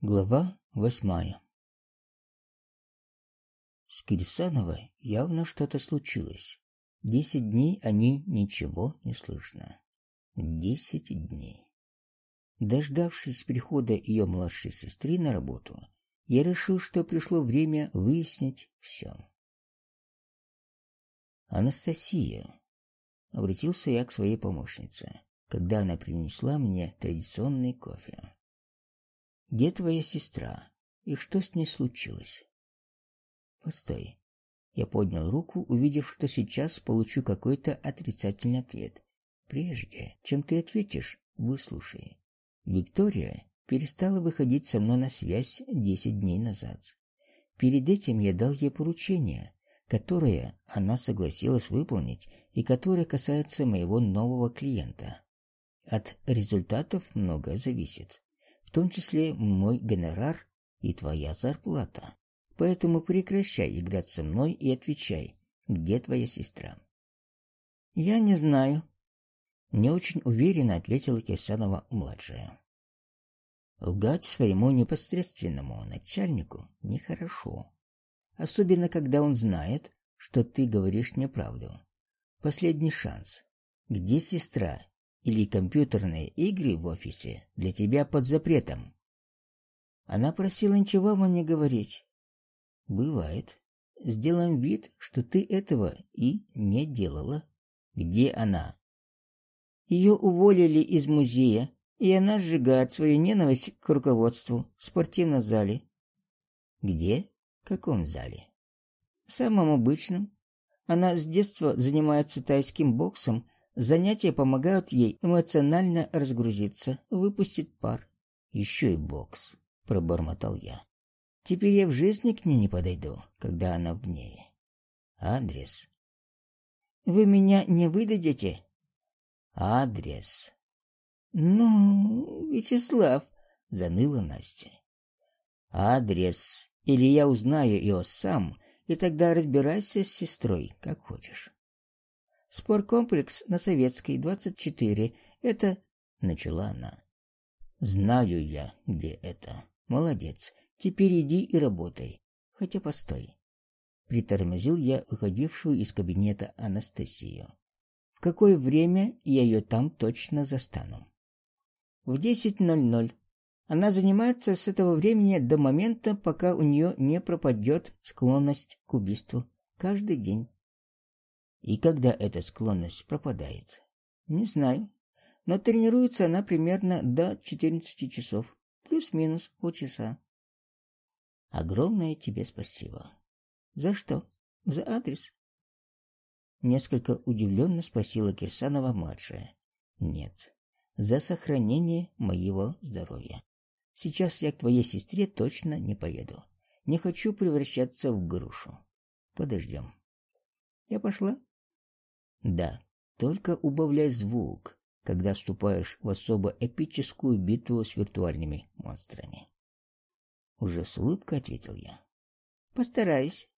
Глава восьмая С Кирсановой явно что-то случилось. Десять дней о ней ничего не слышно. Десять дней. Дождавшись прихода ее младшей сестры на работу, я решил, что пришло время выяснить все. Анастасия, обратился я к своей помощнице, когда она принесла мне традиционный кофе. Где твоя сестра? И что с ней случилось? Постой. Я поднял руку, увидев, что сейчас получу какой-то отрицательный ответ. Прежде, чем ты ответишь, выслушай. Виктория перестала выходить со мной на связь десять дней назад. Перед этим я дал ей поручение, которое она согласилась выполнить и которое касается моего нового клиента. От результатов многое зависит, в том числе мой гонорар и твоя зарплата. Поэтому прекращай играть со мной и отвечай, где твоя сестра. Я не знаю, не очень уверенно ответила Кирсанова младшая. Лгать своему непосредственному начальнику нехорошо, особенно когда он знает, что ты говоришь неправду. Последний шанс. Где сестра или компьютерные игры в офисе для тебя под запретом? Она просила ничего вам не говорить. Бывает. Сделаем вид, что ты этого и не делала. Где она? Ее уволили из музея, и она сжигает свою ненависть к руководству в спортивном зале. Где? В каком зале? В самом обычном. Она с детства занимается тайским боксом. Занятия помогают ей эмоционально разгрузиться, выпустить пар. Еще и бокс, пробормотал я. Теперь я в жизни к ней не подойду, когда она в гневе. Адрес. Вы меня не выдадите? Адрес. Ну, Вячеслав, заныла Настя. Адрес, или я узнаю ее сам, и тогда разбирайся с сестрой, как хочешь. Спорткомплекс на Советской, 24. Это начала она. Знаю я, где это. Молодец. Теперь иди и работай. Хотя постой. Притормозил я выходившую из кабинета Анастасию. В какое время я ее там точно застану? В 10:00. Она занимается с этого времени до момента, пока у нее не пропадет склонность к убийству. Каждый день. И когда эта склонность пропадает? Не знаю. Но тренируется она примерно до 14 часов. Плюс-минус полчаса. Огромное тебе спасибо. За что? За адрес? Несколько удивленно спросила Кирсанова младшая. Нет. За сохранение моего здоровья. Сейчас я к твоей сестре точно не поеду. Не хочу превращаться в грушу. Подождем. Я пошла? Да, только убавляй звук, когда вступаешь в особо эпическую битву с виртуальными монстрами. Уже с улыбкой ответил я. Постараюсь.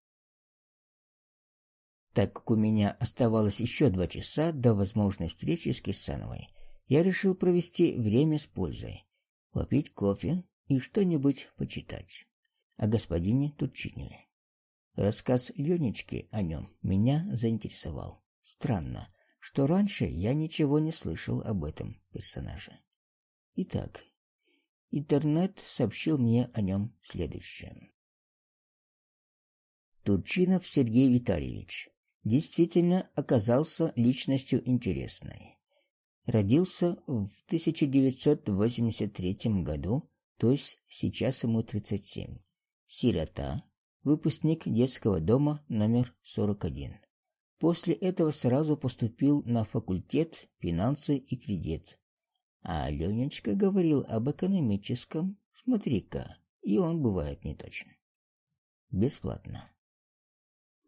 Так как у меня оставалось еще два часа до возможной встречи с Кирсановой, я решил провести время с пользой попить кофе и что-нибудь почитать о господине Турчинове. Рассказ Ленечки о нем меня заинтересовал. Странно, что раньше я ничего не слышал об этом персонаже. Итак, интернет сообщил мне о нем следующее. Турчинов Сергей Витальевич действительно оказался личностью интересной родился в 1983 году, то есть сейчас ему 37. Сирота, выпускник детского дома номер 41. После этого сразу поступил на факультет финансы и кредит. А Ленечка говорил об экономическом. Смотри-ка, и он бывает неточен. Бесплатно.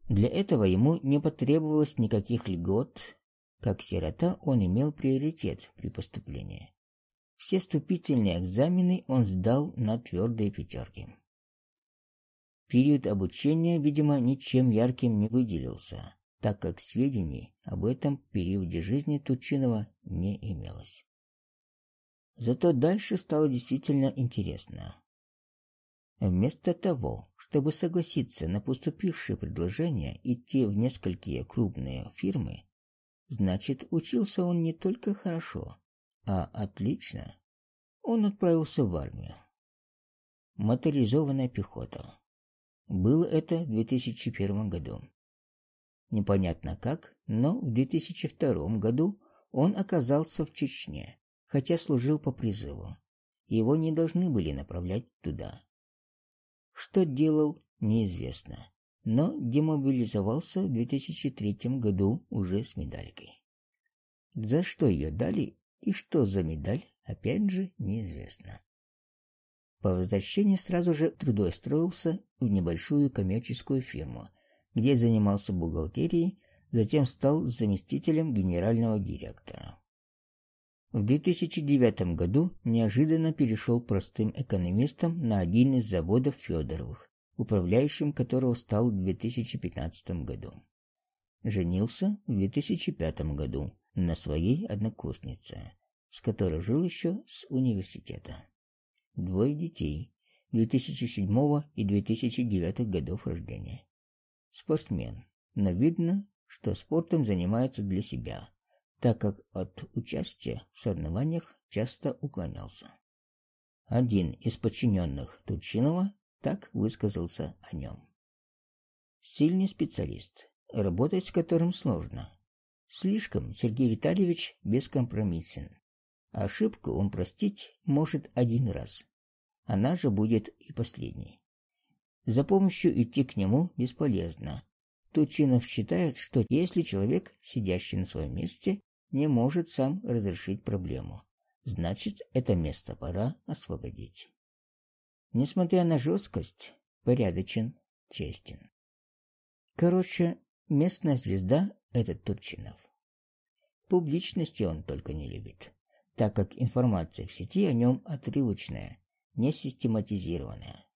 Для этого ему не потребовалось никаких льгот, как сирота он имел приоритет при поступлении. Все вступительные экзамены он сдал на твердые пятерки. Период обучения, видимо, ничем ярким не выделился, так как сведений об этом периоде жизни Тучинова не имелось. Зато дальше стало действительно интересно. Вместо того, чтобы согласиться на поступившее предложение идти в несколькие крупные фирмы, значит, учился он не только хорошо, а отлично. Он отправился в армию. Моторизованная пехота. Было это в 2001 году. Непонятно как, но в 2002 году он оказался в Чечне, хотя служил по призыву. Его не должны были направлять туда. Что делал, неизвестно, но демобилизовался в 2003 году уже с медалькой. За что ее дали и что за медаль, опять же, неизвестно. По возвращении сразу же трудоустроился в небольшую коммерческую фирму, где занимался бухгалтерией, затем стал заместителем генерального директора. В 2009 году неожиданно перешел простым экономистом на один из заводов Федоровых, управляющим которого стал в 2015 году. Женился в 2005 году на своей однокурснице, с которой жил еще с университета. Двое детей 2007 и 2009 годов рождения. Спортсмен, но видно, что спортом занимается для себя, так как от участия в соревнованиях часто уклонялся. Один из подчиненных Турчинова так высказался о нем. Сильный специалист, работать с которым сложно. Слишком Сергей Витальевич бескомпромиссен. Ошибку он простить может один раз. Она же будет и последней. За помощью идти к нему бесполезно. Тучинов считает, что если человек, сидящий на своем месте, не может сам разрешить проблему. Значит, это место пора освободить. Несмотря на жесткость, порядочен, честен. Короче, местная звезда этот Турчинов. Публичности он только не любит, так как информация в сети о нем отрывочная, не систематизированная.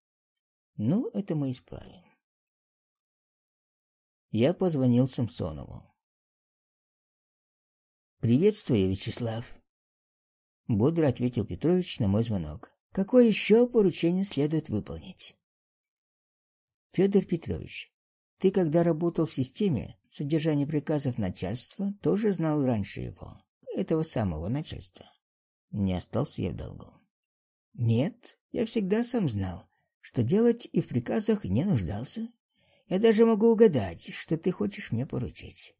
Ну, это мы исправим. Я позвонил Самсонову. «Приветствую, Вячеслав!» Бодро ответил Петрович на мой звонок. «Какое еще поручение следует выполнить?» «Федор Петрович, ты, когда работал в системе содержания приказов начальства, тоже знал раньше его, этого самого начальства. Не остался я в долгу». «Нет, я всегда сам знал, что делать и в приказах не нуждался. Я даже могу угадать, что ты хочешь мне поручить».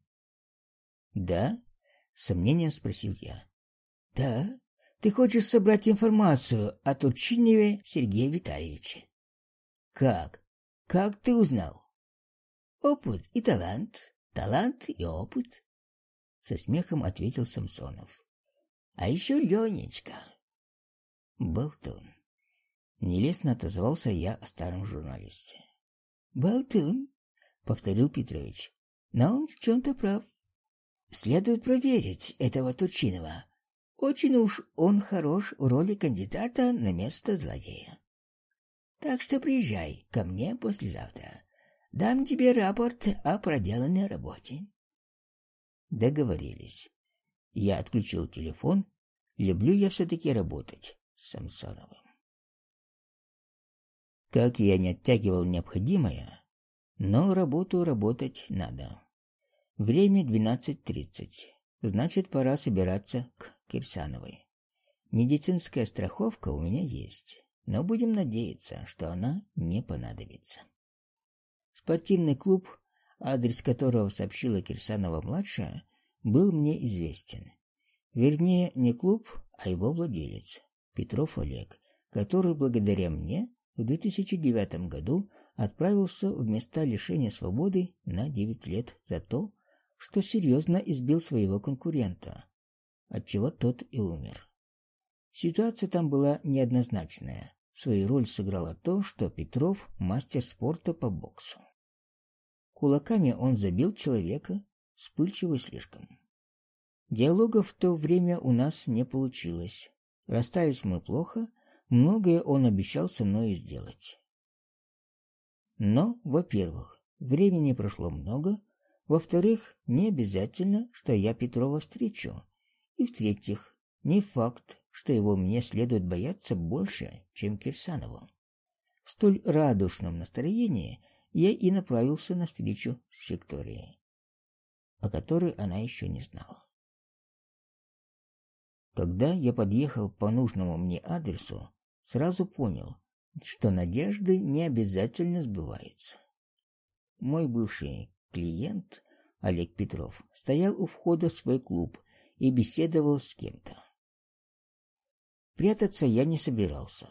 «Да?» сомнением спросил я. Да, ты хочешь собрать информацию о Турчиневе Сергея Витальевича. Как? Как ты узнал? Опыт и талант, талант и опыт, со смехом ответил Самсонов. А еще Ленечка. Болтун. Нелестно отозвался я о старом журналисте. Болтун, повторил Петрович. Но он в чем-то прав. Следует проверить этого Турчинова. Очень уж он хорош в роли кандидата на место злодея. Так что приезжай ко мне послезавтра. Дам тебе рапорт о проделанной работе. Договорились. Я отключил телефон. Люблю я все-таки работать с Самсоновым. Как я не оттягивал необходимое, но работу работать надо. Время 12.30. Значит, пора собираться к Кирсановой. Медицинская страховка у меня есть, но будем надеяться, что она не понадобится. Спортивный клуб, адрес которого сообщила Кирсанова-младшая, был мне известен. Вернее, не клуб, а его владелец, Петров Олег, который благодаря мне в 2009 году отправился в места лишения свободы на 9 лет за то, что серьезно избил своего конкурента, отчего тот и умер. Ситуация там была неоднозначная. Свою роль сыграло то, что Петров мастер спорта по боксу. Кулаками он забил человека, вспыльчивый слишком. Диалога в то время у нас не получилось. Расстались мы плохо, многое он обещал со мной сделать. Но, во-первых, времени прошло много, во-вторых, не обязательно, что я Петрова встречу. И в-третьих, не факт, что его мне следует бояться больше, чем Кирсанову. В столь радушном настроении я и направился на встречу с Викторией, о которой она еще не знала. Когда я подъехал по нужному мне адресу, сразу понял, что надежды не обязательно сбываются. Мой бывший клиент Олег Петров стоял у входа в свой клуб и беседовал с кем-то. Прятаться я не собирался,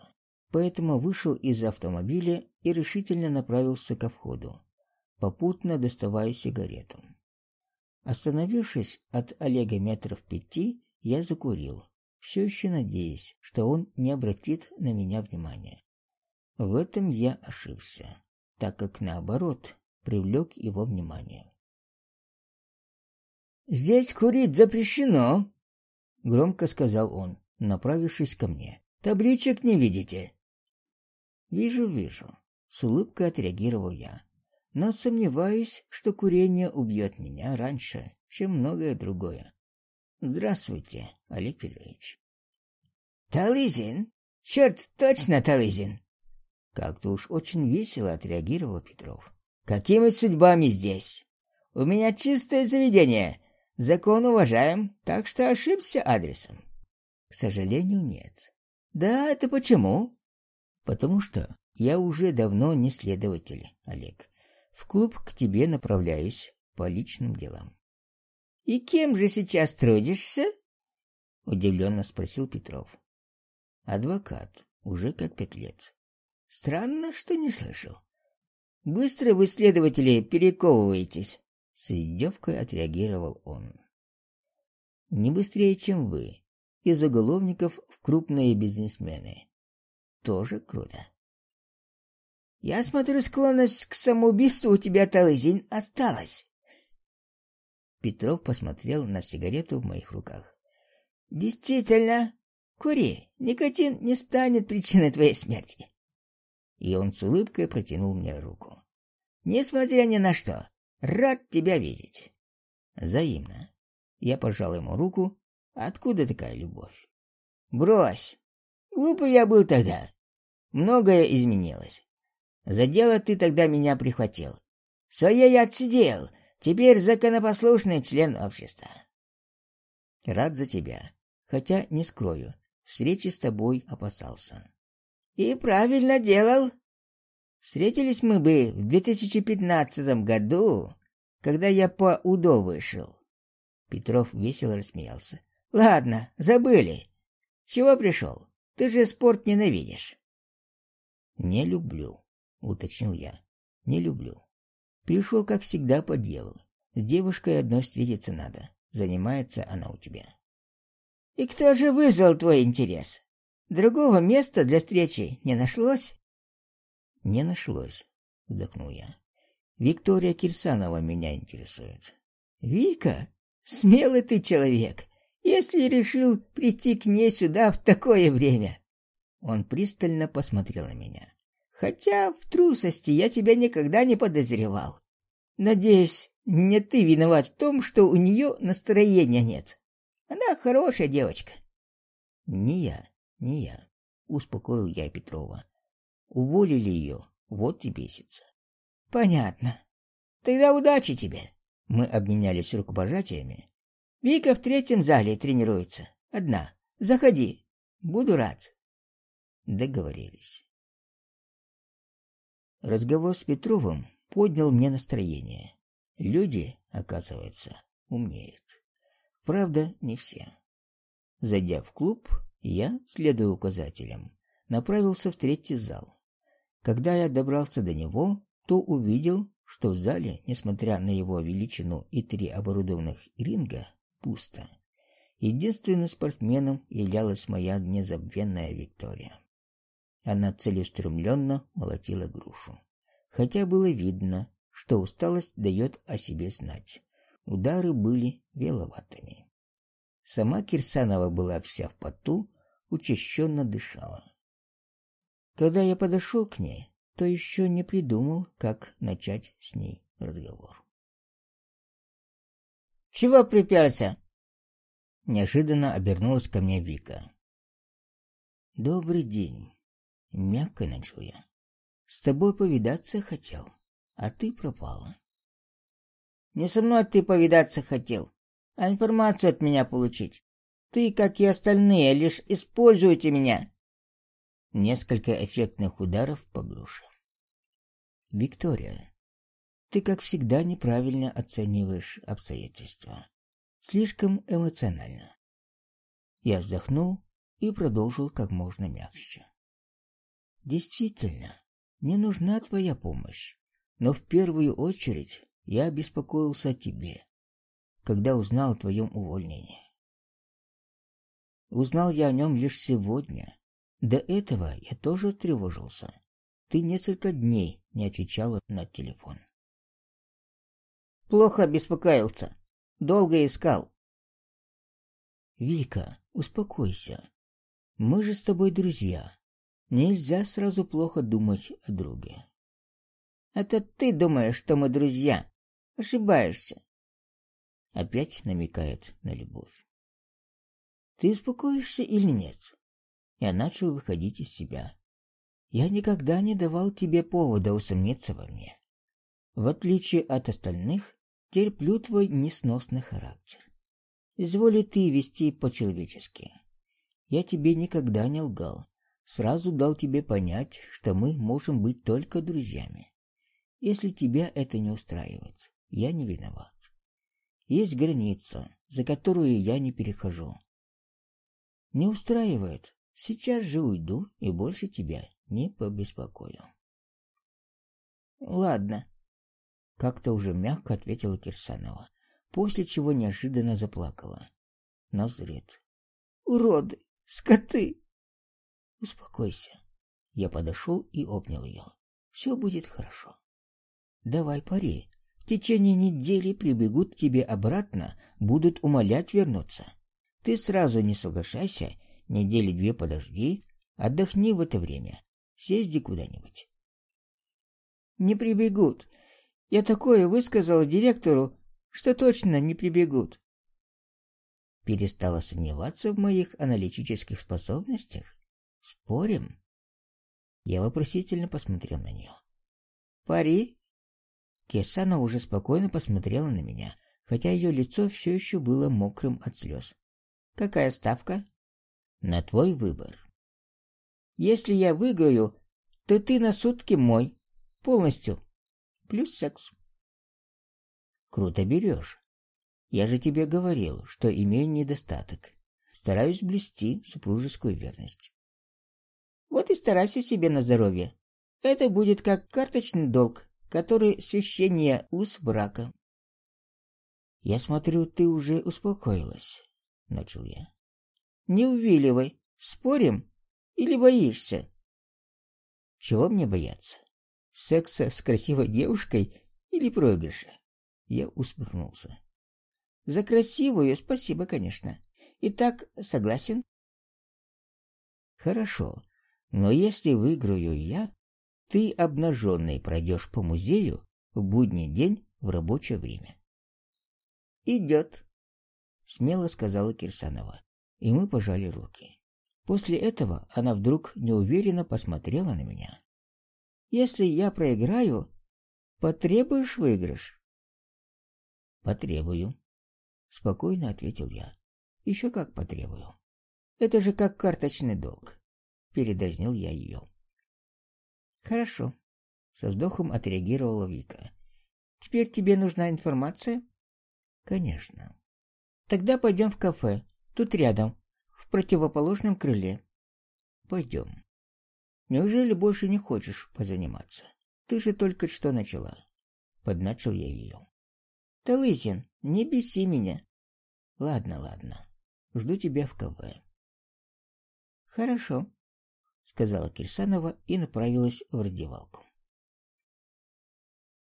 поэтому вышел из автомобиля и решительно направился ко входу, попутно доставая сигарету. Остановившись от Олега метров пяти, я закурил, все еще надеясь, что он не обратит на меня внимания. В этом я ошибся, так как наоборот привлек его внимание. Здесь курить запрещено, громко сказал он, направившись ко мне. Табличек не видите? Вижу, вижу, с улыбкой отреагировал я. Но сомневаюсь, что курение убьет меня раньше, чем многое другое. Здравствуйте, Олег Петрович. Талызин? Черт, точно Талызин. Как-то уж очень весело отреагировал Петров. Какими судьбами здесь? У меня чистое заведение, Закон уважаем, так что ошибся адресом. К сожалению, нет. Да, это почему? Потому что я уже давно не следователь, Олег. В клуб к тебе направляюсь по личным делам. И кем же сейчас трудишься? удивленно спросил Петров. Адвокат, уже как пять лет. Странно, что не слышал. Быстро вы, следователи, перековываетесь. С издевкой отреагировал он. Не быстрее, чем вы. Из уголовников в крупные бизнесмены. Тоже круто. Я смотрю, склонность к самоубийству у тебя, Талызин, осталась. Петров посмотрел на сигарету в моих руках. Действительно, кури, никотин не станет причиной твоей смерти. И он с улыбкой протянул мне руку. Несмотря ни на что, Рад тебя видеть. Взаимно. Я пожал ему руку. Откуда такая любовь? Брось. Глупый я был тогда. Многое изменилось. За дело ты тогда меня прихватил. Свое я отсидел. Теперь законопослушный член общества. Рад за тебя. Хотя, не скрою, встречи с тобой опасался. И правильно делал. Встретились мы бы в 2015 году, когда я по УДО вышел. Петров весело рассмеялся. Ладно, забыли. Чего пришел? Ты же спорт ненавидишь. Не люблю, уточнил я. Не люблю. Пришел, как всегда, по делу. С девушкой одной встретиться надо. Занимается она у тебя. И кто же вызвал твой интерес? Другого места для встречи не нашлось? Не нашлось, вздохнул я. Виктория Кирсанова меня интересует. Вика, смелый ты человек, если решил прийти к ней сюда в такое время. Он пристально посмотрел на меня. Хотя в трусости я тебя никогда не подозревал. Надеюсь, не ты виноват в том, что у нее настроения нет. Она хорошая девочка. Не я, не я, успокоил я Петрова. Уволили ее, вот и бесится. Понятно. Тогда удачи тебе. Мы обменялись рукопожатиями. Вика в третьем зале тренируется. Одна. Заходи. Буду рад. Договорились. Разговор с Петровым поднял мне настроение. Люди, оказывается, умеют. Правда, не все. Зайдя в клуб, я, следуя указателям, направился в третий зал. Когда я добрался до него, то увидел, что в зале, несмотря на его величину и три оборудованных ринга, пусто. Единственным спортсменом являлась моя незабвенная Виктория. Она целеустремленно молотила грушу. Хотя было видно, что усталость дает о себе знать. Удары были веловатыми. Сама Кирсанова была вся в поту, учащенно дышала. Когда я подошел к ней, то еще не придумал, как начать с ней разговор. Чего приперся? Неожиданно обернулась ко мне Вика. Добрый день, мягко начал я. С тобой повидаться хотел, а ты пропала. Не со мной ты повидаться хотел, а информацию от меня получить. Ты, как и остальные, лишь используете меня. Несколько эффектных ударов по груше. Виктория, ты, как всегда, неправильно оцениваешь обстоятельства. Слишком эмоционально. Я вздохнул и продолжил как можно мягче. Действительно, мне нужна твоя помощь, но в первую очередь я беспокоился о тебе, когда узнал о твоем увольнении. Узнал я о нем лишь сегодня. До этого я тоже тревожился. Ты несколько дней не отвечала на телефон. Плохо беспокоился. Долго искал. Вика, успокойся. Мы же с тобой друзья. Нельзя сразу плохо думать о друге. Это ты думаешь, что мы друзья. Ошибаешься. Опять намекает на любовь. Ты успокоишься или нет? Я начал выходить из себя. Я никогда не давал тебе повода усомниться во мне. В отличие от остальных, терплю твой несносный характер. Изволи ты вести по-человечески. Я тебе никогда не лгал. Сразу дал тебе понять, что мы можем быть только друзьями. Если тебя это не устраивает, я не виноват. Есть граница, за которую я не перехожу. Не устраивает, сейчас же уйду и больше тебя не побеспокою. Ладно, как-то уже мягко ответила Кирсанова, после чего неожиданно заплакала. Назрет. Уроды, скоты. Успокойся. Я подошел и обнял ее. Все будет хорошо. Давай пари. В течение недели прибегут к тебе обратно, будут умолять вернуться. Ты сразу не соглашайся, недели две подожди, отдохни в это время. Съезди куда-нибудь. Не прибегут. Я такое высказал директору, что точно не прибегут. Перестала сомневаться в моих аналитических способностях? Спорим? Я вопросительно посмотрел на нее. Пари? Кесана уже спокойно посмотрела на меня, хотя ее лицо все еще было мокрым от слез. Какая ставка? На твой выбор. Если я выиграю, то ты на сутки мой. Полностью. Плюс секс. Круто берешь. Я же тебе говорил, что имею недостаток. Стараюсь блюсти супружескую верность. Вот и старайся себе на здоровье. Это будет как карточный долг, который священнее уз брака. Я смотрю, ты уже успокоилась начал я. Не увиливай. Спорим или боишься? Чего мне бояться? Секса с красивой девушкой или проигрыша? Я усмехнулся. За красивую спасибо, конечно. Итак, согласен? Хорошо. Но если выиграю я, ты обнаженный пройдешь по музею в будний день в рабочее время. Идет смело сказала Кирсанова, и мы пожали руки. После этого она вдруг неуверенно посмотрела на меня. Если я проиграю, потребуешь выигрыш? Потребую, спокойно ответил я. Еще как потребую. Это же как карточный долг, передразнил я ее. Хорошо, со вздохом отреагировала Вика. Теперь тебе нужна информация? Конечно. Тогда пойдем в кафе. Тут рядом, в противоположном крыле. Пойдем. Неужели больше не хочешь позаниматься? Ты же только что начала. Подначил я ее. Талызин, не беси меня. Ладно, ладно. Жду тебя в кафе. Хорошо, сказала Кирсанова и направилась в раздевалку.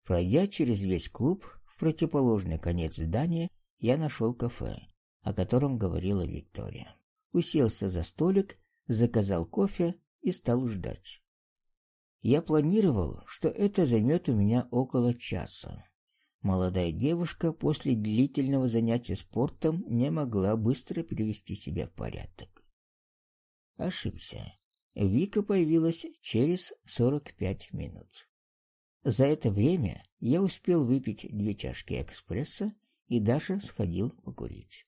Пройдя через весь клуб в противоположный конец здания, я нашел кафе, о котором говорила Виктория. Уселся за столик, заказал кофе и стал ждать. Я планировал, что это займет у меня около часа. Молодая девушка после длительного занятия спортом не могла быстро привести себя в порядок. Ошибся. Вика появилась через 45 минут. За это время я успел выпить две чашки экспресса и даже сходил покурить.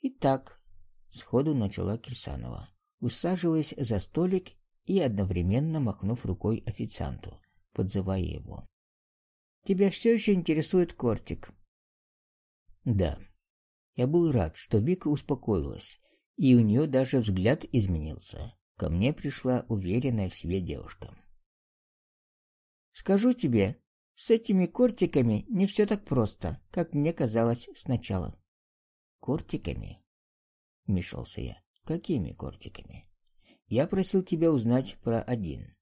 Итак, сходу начала Кирсанова, усаживаясь за столик и одновременно махнув рукой официанту, подзывая его. Тебя все еще интересует кортик? Да. Я был рад, что Вика успокоилась и у нее даже взгляд изменился. Ко мне пришла уверенная в себе девушка. Скажу тебе, с этими кортиками не все так просто, как мне казалось сначала. Кортиками? Вмешался я. Какими кортиками? Я просил тебя узнать про один.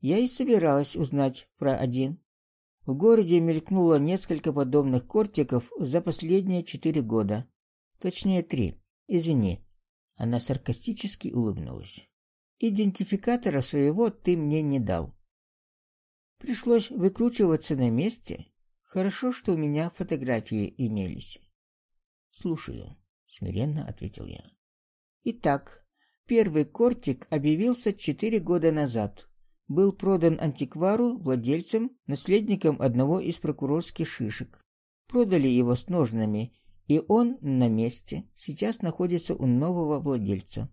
Я и собиралась узнать про один. В городе мелькнуло несколько подобных кортиков за последние четыре года. Точнее, три. Извини. Она саркастически улыбнулась. Идентификатора своего ты мне не дал. Пришлось выкручиваться на месте. Хорошо, что у меня фотографии имелись. Слушаю, смиренно ответил я. Итак, первый кортик объявился четыре года назад. Был продан антиквару, владельцем, наследником одного из прокурорских шишек. Продали его с ножнами и он на месте, сейчас находится у нового владельца.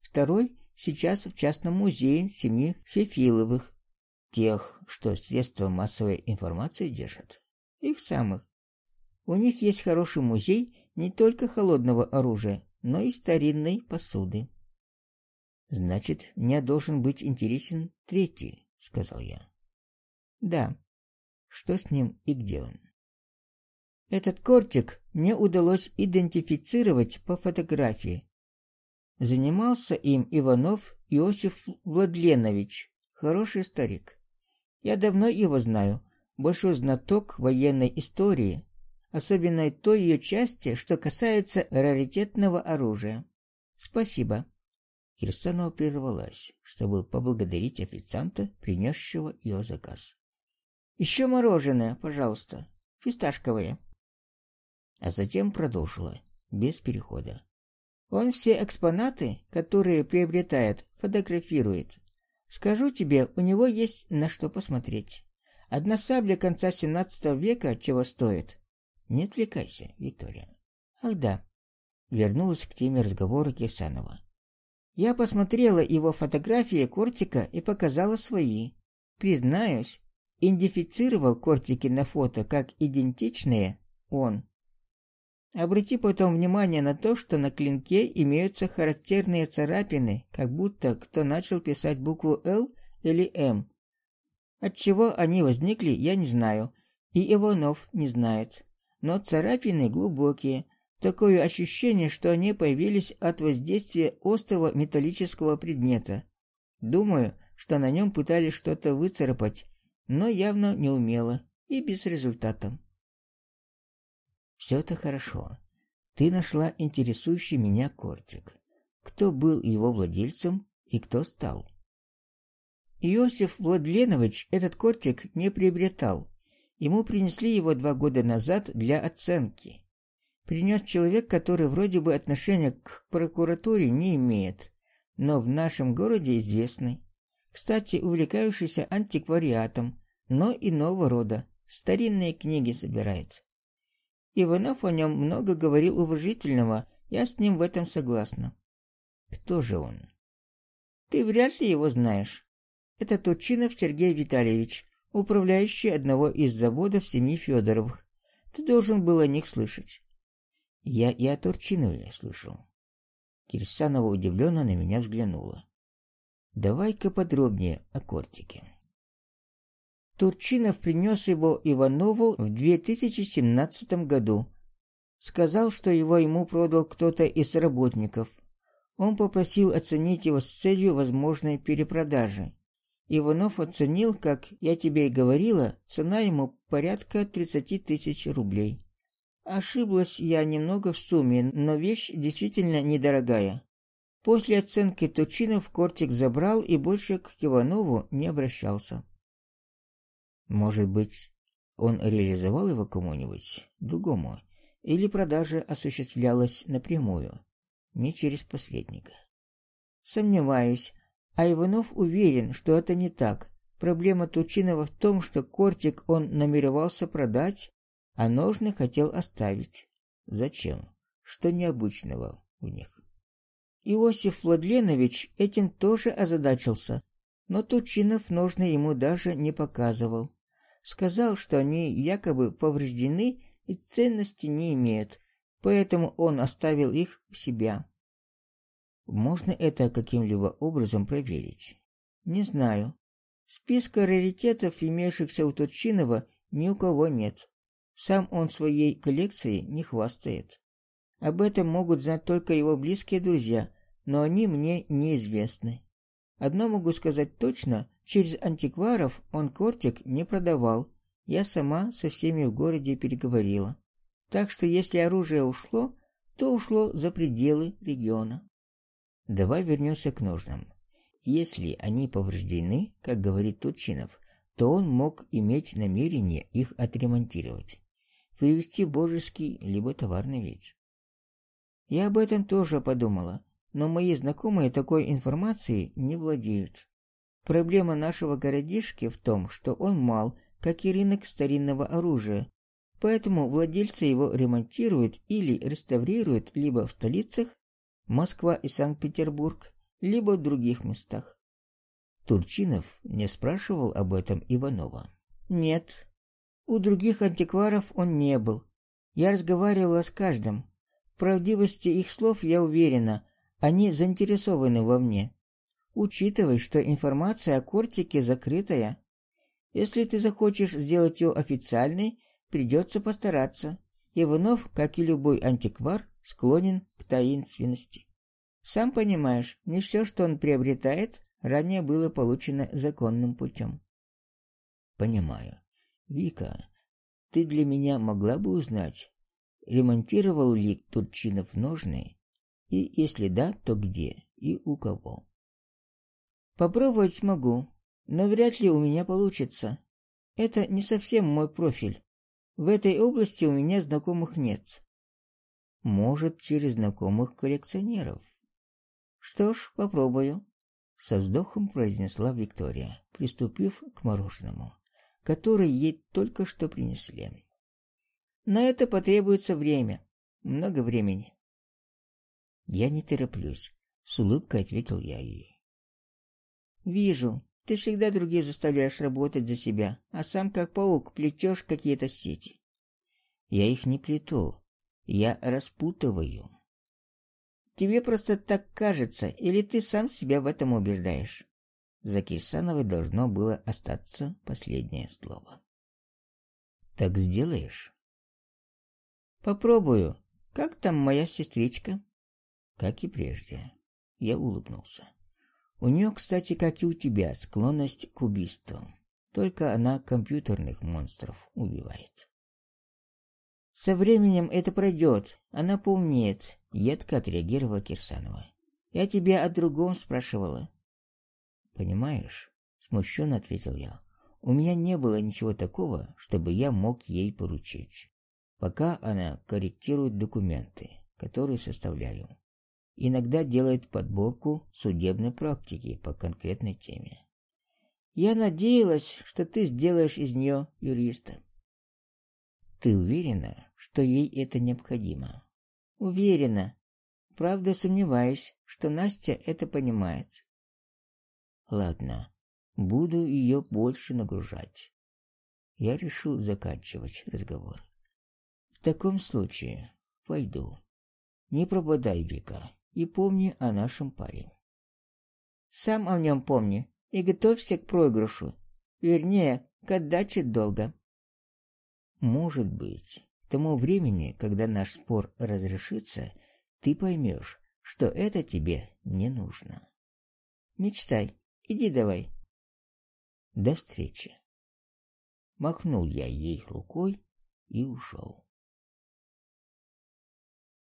Второй сейчас в частном музее семьи Фефиловых, тех, что средства массовой информации держат. Их самых. У них есть хороший музей не только холодного оружия, но и старинной посуды. Значит, мне должен быть интересен третий, сказал я. Да. Что с ним и где он? Этот кортик мне удалось идентифицировать по фотографии. Занимался им Иванов Иосиф Владленович, хороший старик. Я давно его знаю, большой знаток военной истории, особенно той ее части, что касается раритетного оружия. Спасибо. Кирсанова прервалась, чтобы поблагодарить официанта, принесшего ее заказ. Еще мороженое, пожалуйста, фисташковое а затем продолжила, без перехода. Он все экспонаты, которые приобретает, фотографирует. Скажу тебе, у него есть на что посмотреть. Одна сабля конца 17 века чего стоит. Не отвлекайся, Виктория. Ах да. Вернулась к теме разговора Кирсанова. Я посмотрела его фотографии кортика и показала свои. Признаюсь, идентифицировал кортики на фото как идентичные он. Обрати потом внимание на то, что на клинке имеются характерные царапины, как будто кто начал писать букву «Л» или «М». От чего они возникли, я не знаю, и Иванов не знает. Но царапины глубокие, такое ощущение, что они появились от воздействия острого металлического предмета. Думаю, что на нем пытались что-то выцарапать, но явно не умело и без результата. Все это хорошо. Ты нашла интересующий меня кортик. Кто был его владельцем и кто стал? Иосиф Владленович этот кортик не приобретал. Ему принесли его два года назад для оценки. Принес человек, который вроде бы отношения к прокуратуре не имеет, но в нашем городе известный. Кстати, увлекающийся антиквариатом, но иного рода. Старинные книги собирает. Иванов о нем много говорил уважительного, я с ним в этом согласна. Кто же он? Ты вряд ли его знаешь. Это Турчинов Сергей Витальевич, управляющий одного из заводов семьи Федоровых. Ты должен был о них слышать. Я и о Турчинове слышал. Кирсанова удивленно на меня взглянула. Давай-ка подробнее о Кортике. Турчинов принес его Иванову в 2017 году. Сказал, что его ему продал кто-то из работников. Он попросил оценить его с целью возможной перепродажи. Иванов оценил, как я тебе и говорила, цена ему порядка 30 тысяч рублей. Ошиблась я немного в сумме, но вещь действительно недорогая. После оценки Турчинов кортик забрал и больше к Иванову не обращался. Может быть, он реализовал его кому-нибудь другому, или продажа осуществлялась напрямую, не через посредника. Сомневаюсь, а Иванов уверен, что это не так. Проблема Тучинова в том, что кортик он намеревался продать, а ножны хотел оставить. Зачем? Что необычного в них? Иосиф Владленович этим тоже озадачился, но Тучинов ножны ему даже не показывал. Сказал, что они якобы повреждены и ценности не имеют, поэтому он оставил их у себя. Можно это каким-либо образом проверить? Не знаю. Списка раритетов, имеющихся у Турчинова, ни у кого нет. Сам он своей коллекцией не хвастает. Об этом могут знать только его близкие друзья, но они мне неизвестны. Одно могу сказать точно, через антикваров он кортик не продавал. Я сама со всеми в городе переговорила. Так что если оружие ушло, то ушло за пределы региона. Давай вернемся к ножнам. Если они повреждены, как говорит Тутчинов, то он мог иметь намерение их отремонтировать, привести божеский либо товарный вид. Я об этом тоже подумала, но мои знакомые такой информацией не владеют. Проблема нашего городишки в том, что он мал, как и рынок старинного оружия, поэтому владельцы его ремонтируют или реставрируют либо в столицах, Москва и Санкт-Петербург, либо в других местах. Турчинов не спрашивал об этом Иванова. Нет. У других антикваров он не был. Я разговаривала с каждым. В правдивости их слов я уверена, они заинтересованы во мне. Учитывай, что информация о кортике закрытая. Если ты захочешь сделать ее официальной, придется постараться. Иванов, как и любой антиквар, склонен к таинственности. Сам понимаешь, не все, что он приобретает, ранее было получено законным путем. Понимаю. Вика, ты для меня могла бы узнать, ремонтировал ли Турчинов ножны, и если да, то где и у кого? Попробовать смогу, но вряд ли у меня получится. Это не совсем мой профиль. В этой области у меня знакомых нет. Может, через знакомых коллекционеров. Что ж, попробую, со вздохом произнесла Виктория, приступив к мороженому, которое ей только что принесли. На это потребуется время, много времени. Я не тороплюсь, с улыбкой ответил я ей. Вижу, ты всегда других заставляешь работать за себя, а сам как паук плетешь какие-то сети. Я их не плету, я распутываю. Тебе просто так кажется, или ты сам себя в этом убеждаешь? За Кирсановой должно было остаться последнее слово. Так сделаешь? Попробую. Как там моя сестричка? Как и прежде. Я улыбнулся. У нее, кстати, как и у тебя, склонность к убийству. Только она компьютерных монстров убивает. Со временем это пройдет, она поумнеет, едко отреагировала Кирсанова. Я тебя о другом спрашивала. Понимаешь, смущенно ответил я. У меня не было ничего такого, чтобы я мог ей поручить. Пока она корректирует документы, которые составляю. Иногда делает подборку судебной практики по конкретной теме. Я надеялась, что ты сделаешь из нее юриста. Ты уверена, что ей это необходимо? Уверена. Правда, сомневаюсь, что Настя это понимает. Ладно, буду ее больше нагружать. Я решил заканчивать разговор. В таком случае пойду. Не пропадай, Вика, и помни о нашем паре. Сам о нем помни и готовься к проигрышу. Вернее, к отдаче долга. Может быть, к тому времени, когда наш спор разрешится, ты поймешь, что это тебе не нужно. Мечтай, иди давай. До встречи. Махнул я ей рукой и ушел.